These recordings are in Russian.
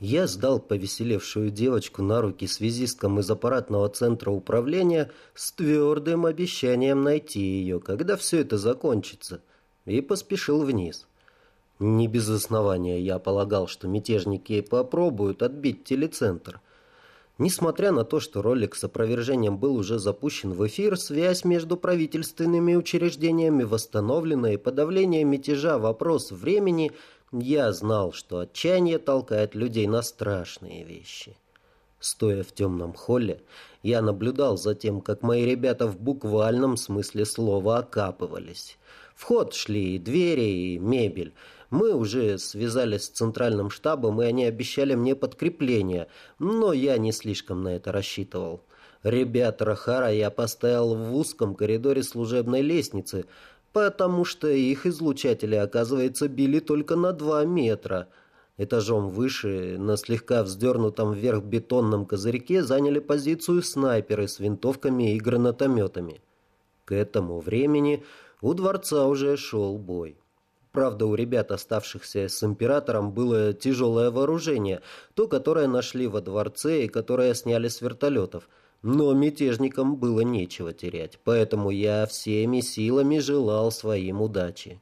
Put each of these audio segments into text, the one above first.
Я сдал повеселевшую девочку на руки связисткам из аппаратного центра управления с твердым обещанием найти ее, когда все это закончится, и поспешил вниз. Не без основания я полагал, что мятежники попробуют отбить телецентр. Несмотря на то, что ролик с опровержением был уже запущен в эфир, связь между правительственными учреждениями восстановлена и подавление мятежа вопрос времени, я знал, что отчаяние толкает людей на страшные вещи. Стоя в темном холле, я наблюдал за тем, как мои ребята в буквальном смысле слова окапывались. В ход шли и двери, и мебель — мы уже связались с центральным штабом, и они обещали мне подкрепление, но я не слишком на это рассчитывал. Ребят Рахара я поставил в узком коридоре служебной лестницы, потому что их излучатели, оказывается, били только на два метра. Этажом выше, на слегка вздернутом вверх бетонном козырьке, заняли позицию снайперы с винтовками и гранатометами. К этому времени у дворца уже шел бой. Правда, у ребят, оставшихся с императором, было тяжелое вооружение, то, которое нашли во дворце и которое сняли с вертолетов. Но мятежникам было нечего терять, поэтому я всеми силами желал своим удачи.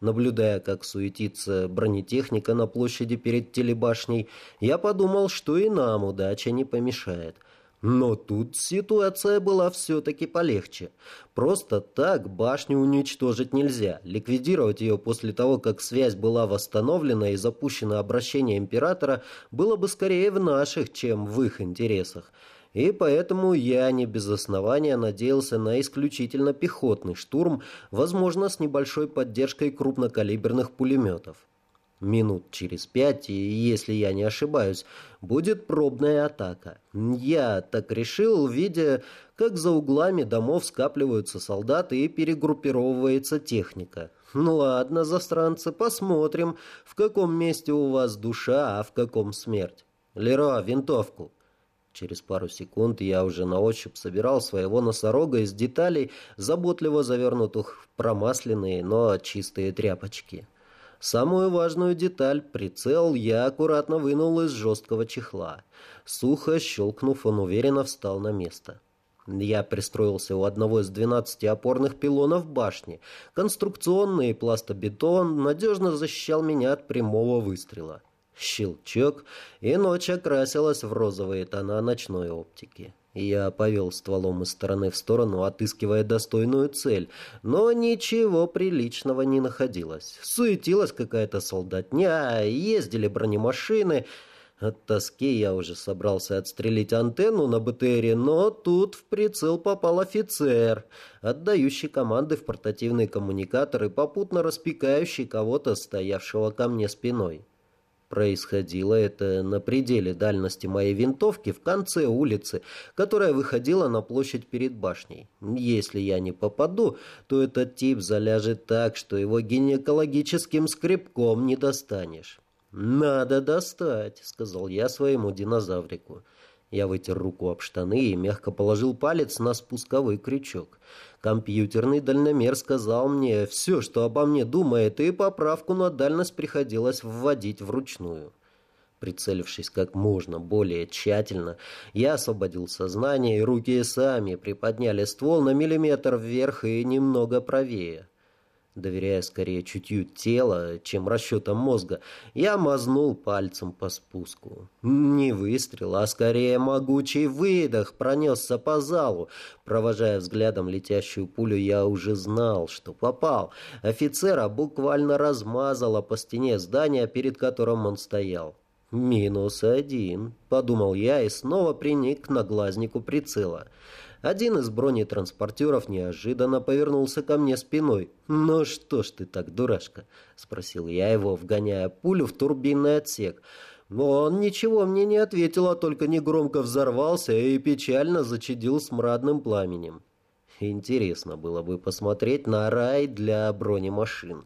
Наблюдая, как суетится бронетехника на площади перед телебашней, я подумал, что и нам удача не помешает – но тут ситуация была все-таки полегче. Просто так башню уничтожить нельзя. Ликвидировать ее после того, как связь была восстановлена и запущено обращение императора, было бы скорее в наших, чем в их интересах. И поэтому я не без основания надеялся на исключительно пехотный штурм, возможно, с небольшой поддержкой крупнокалиберных пулеметов. Минут через пять, и если я не ошибаюсь, будет пробная атака. Я так решил, видя, как за углами домов скапливаются солдаты и перегруппировывается техника. Ну ладно, застранцы, посмотрим, в каком месте у вас душа, а в каком смерть. Леро, винтовку. Через пару секунд я уже на ощупь собирал своего носорога из деталей, заботливо завернутых в промасленные, но чистые тряпочки. Самую важную деталь, прицел, я аккуратно вынул из жесткого чехла. Сухо щелкнув, он уверенно встал на место. Я пристроился у одного из двенадцати опорных пилонов башни. Конструкционный пластобетон надежно защищал меня от прямого выстрела. Щелчок, и ночь окрасилась в розовые тона ночной оптики. Я повел стволом из стороны в сторону, отыскивая достойную цель, но ничего приличного не находилось. Суетилась какая-то солдатня, ездили бронемашины. От тоски я уже собрался отстрелить антенну на БТРе, но тут в прицел попал офицер, отдающий команды в портативный коммуникатор и попутно распекающий кого-то, стоявшего ко мне спиной. Происходило это на пределе дальности моей винтовки в конце улицы, которая выходила на площадь перед башней. Если я не попаду, то этот тип заляжет так, что его гинекологическим скребком не достанешь. «Надо достать», — сказал я своему динозаврику. Я вытер руку об штаны и мягко положил палец на спусковой крючок. Компьютерный дальномер сказал мне все, что обо мне думает, и поправку на дальность приходилось вводить вручную. Прицелившись как можно более тщательно, я освободил сознание, и руки сами приподняли ствол на миллиметр вверх и немного правее. Доверяя скорее чутью тела, чем расчетам мозга, я мазнул пальцем по спуску. Не выстрел, а скорее могучий выдох пронесся по залу. Провожая взглядом летящую пулю, я уже знал, что попал. Офицера буквально размазало по стене здания, перед которым он стоял. «Минус один», — подумал я и снова приник к наглазнику прицела. Один из бронетранспортеров неожиданно повернулся ко мне спиной. «Ну что ж ты так, дурашка?» — спросил я его, вгоняя пулю в турбинный отсек. Но он ничего мне не ответил, а только негромко взорвался и печально зачадил смрадным пламенем. Интересно было бы посмотреть на рай для бронемашин.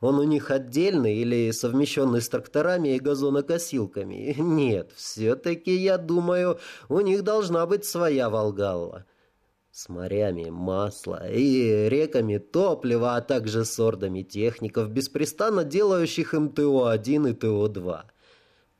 Он у них отдельный или совмещенный с тракторами и газонокосилками? Нет, все-таки, я думаю, у них должна быть своя Волгалла с морями масла и реками топлива, а также с ордами техников, беспрестанно делающих им ТО-1 и ТО-2.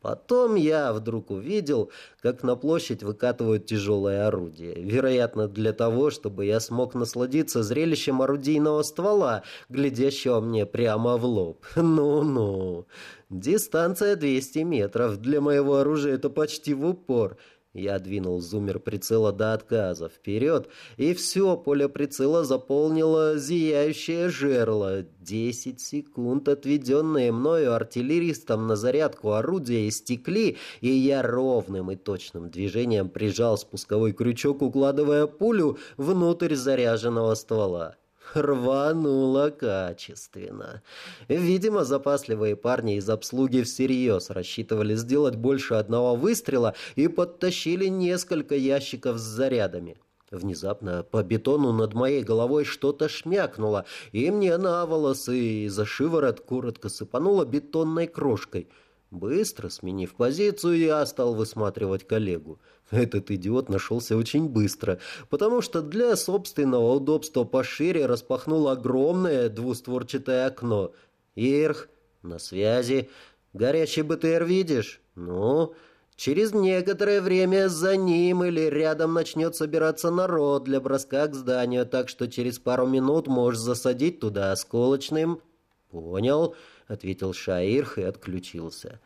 Потом я вдруг увидел, как на площадь выкатывают тяжелое орудие. Вероятно, для того, чтобы я смог насладиться зрелищем орудийного ствола, глядящего мне прямо в лоб. Ну-ну. Дистанция 200 метров. Для моего оружия это почти в упор. Я двинул зумер прицела до отказа вперед, и все поле прицела заполнило зияющее жерло. Десять секунд, отведенные мною артиллеристом на зарядку орудия, истекли, и я ровным и точным движением прижал спусковой крючок, укладывая пулю внутрь заряженного ствола. Рвануло качественно. Видимо, запасливые парни из обслуги всерьез рассчитывали сделать больше одного выстрела и подтащили несколько ящиков с зарядами. Внезапно по бетону над моей головой что-то шмякнуло, и мне на волосы и за шиворот коротко сыпануло бетонной крошкой — Быстро сменив позицию, я стал высматривать коллегу. Этот идиот нашелся очень быстро, потому что для собственного удобства пошире распахнул огромное двустворчатое окно. «Ирх, на связи. Горячий БТР видишь? Ну...» Через некоторое время за ним или рядом начнет собираться народ для броска к зданию, так что через пару минут можешь засадить туда осколочным. Понял. — ответил Шаирх и отключился.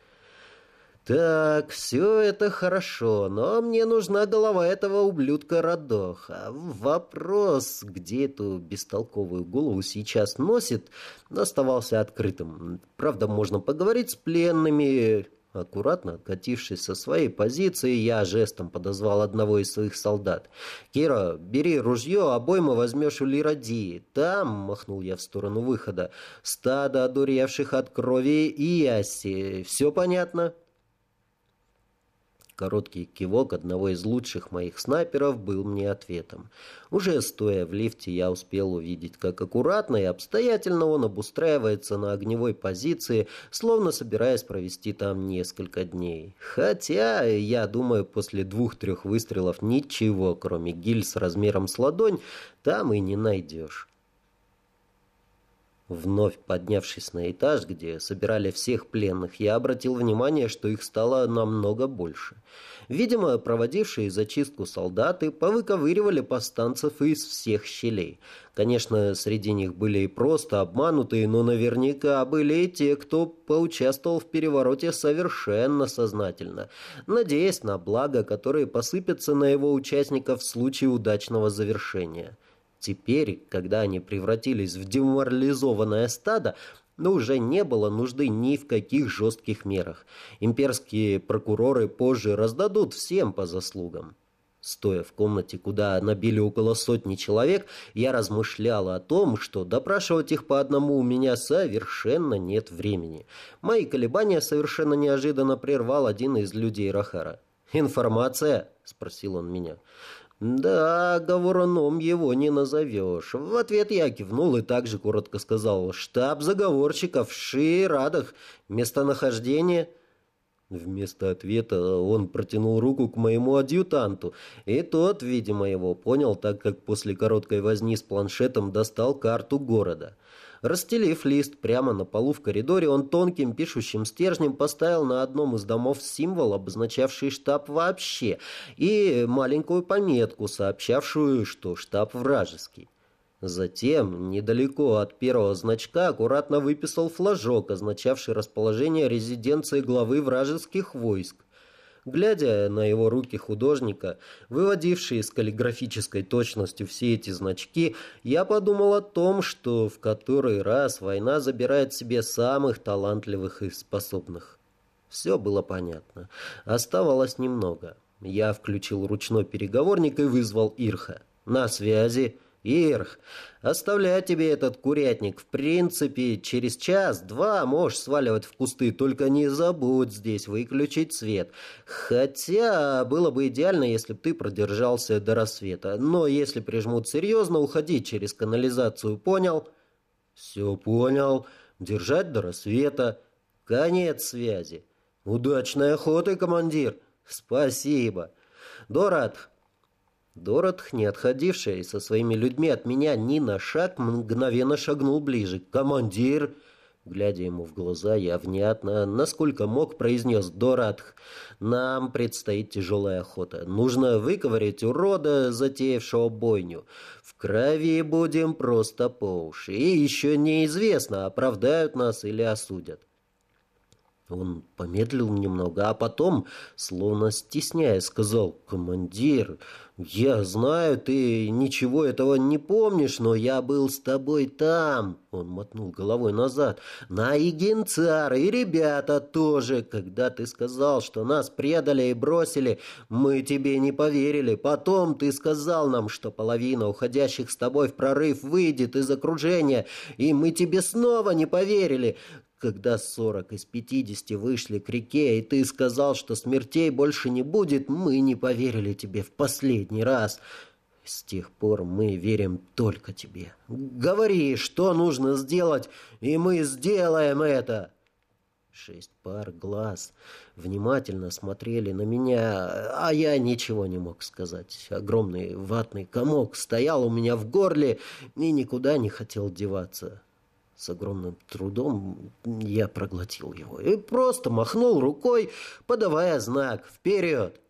«Так, все это хорошо, но мне нужна голова этого ублюдка Радоха. Вопрос, где эту бестолковую голову сейчас носит, оставался открытым. Правда, можно поговорить с пленными, Аккуратно откатившись со своей позиции, я жестом подозвал одного из своих солдат. «Кира, бери ружье, обоймы возьмешь у Лирадии. Там, — махнул я в сторону выхода, — стадо одуревших от крови и яси. Все понятно?» Короткий кивок одного из лучших моих снайперов был мне ответом. Уже стоя в лифте, я успел увидеть, как аккуратно и обстоятельно он обустраивается на огневой позиции, словно собираясь провести там несколько дней. Хотя, я думаю, после двух-трех выстрелов ничего, кроме гильз размером с ладонь, там и не найдешь. Вновь поднявшись на этаж, где собирали всех пленных, я обратил внимание, что их стало намного больше. Видимо, проводившие зачистку солдаты повыковыривали повстанцев из всех щелей. Конечно, среди них были и просто обманутые, но наверняка были и те, кто поучаствовал в перевороте совершенно сознательно, надеясь на благо, которые посыпятся на его участников в случае удачного завершения. Теперь, когда они превратились в деморализованное стадо, но уже не было нужды ни в каких жестких мерах. Имперские прокуроры позже раздадут всем по заслугам. Стоя в комнате, куда набили около сотни человек, я размышлял о том, что допрашивать их по одному у меня совершенно нет времени. Мои колебания совершенно неожиданно прервал один из людей Рахара. «Информация?» — спросил он меня. «Да, говоруном его не назовешь». В ответ я кивнул и также коротко сказал «Штаб заговорщиков в Ширадах. Местонахождение?» Вместо ответа он протянул руку к моему адъютанту, и тот, видимо, его понял, так как после короткой возни с планшетом достал карту города. Расстелив лист прямо на полу в коридоре, он тонким пишущим стержнем поставил на одном из домов символ, обозначавший штаб вообще, и маленькую пометку, сообщавшую, что штаб вражеский. Затем, недалеко от первого значка, аккуратно выписал флажок, означавший расположение резиденции главы вражеских войск. Глядя на его руки художника, выводившие с каллиграфической точностью все эти значки, я подумал о том, что в который раз война забирает себе самых талантливых и способных. Все было понятно. Оставалось немного. Я включил ручной переговорник и вызвал Ирха. «На связи». Ирх, оставляю тебе этот курятник. В принципе, через час-два можешь сваливать в кусты, только не забудь здесь выключить свет. Хотя было бы идеально, если бы ты продержался до рассвета. Но если прижмут серьезно, уходи через канализацию, понял? Все понял. Держать до рассвета. Конец связи. Удачной охоты, командир. Спасибо. Дорат, Дорот, не отходивший со своими людьми от меня ни на шаг, мгновенно шагнул ближе. «Командир!» Глядя ему в глаза, я внятно, насколько мог, произнес Доратх. «Нам предстоит тяжелая охота. Нужно выковырять урода, затеявшего бойню. В крови будем просто по уши. И еще неизвестно, оправдают нас или осудят». Он помедлил немного, а потом, словно стесняя, сказал, «Командир, я знаю, ты ничего этого не помнишь, но я был с тобой там». Он мотнул головой назад. «На Игенцар и ребята тоже. Когда ты сказал, что нас предали и бросили, мы тебе не поверили. Потом ты сказал нам, что половина уходящих с тобой в прорыв выйдет из окружения, и мы тебе снова не поверили. Когда сорок из пятидесяти вышли к реке, и ты сказал, что смертей больше не будет, мы не поверили тебе в последний раз. С тех пор мы верим только тебе. Говори, что нужно сделать, и мы сделаем это. Шесть пар глаз внимательно смотрели на меня, а я ничего не мог сказать. Огромный ватный комок стоял у меня в горле и никуда не хотел деваться. С огромным трудом я проглотил его и просто махнул рукой, подавая знак «Вперед!».